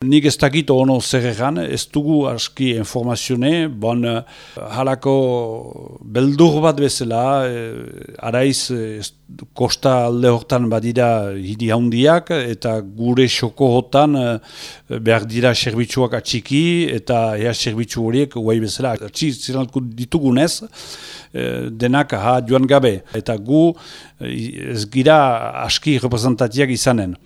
Nik ez dakit ono zer egan, ez dugu aski informazione, bon eh, halako beldur bat bezala, e, araiz ez, kosta alde hortan badira hiri handiak, eta gure xoko hotan e, behar dira serbitzuak atxiki, eta ea serbitzu horiek guai bezala atxi zinalko ditugunez, e, denak ha joan gabe, eta gu ez gira aski representatiak izanen.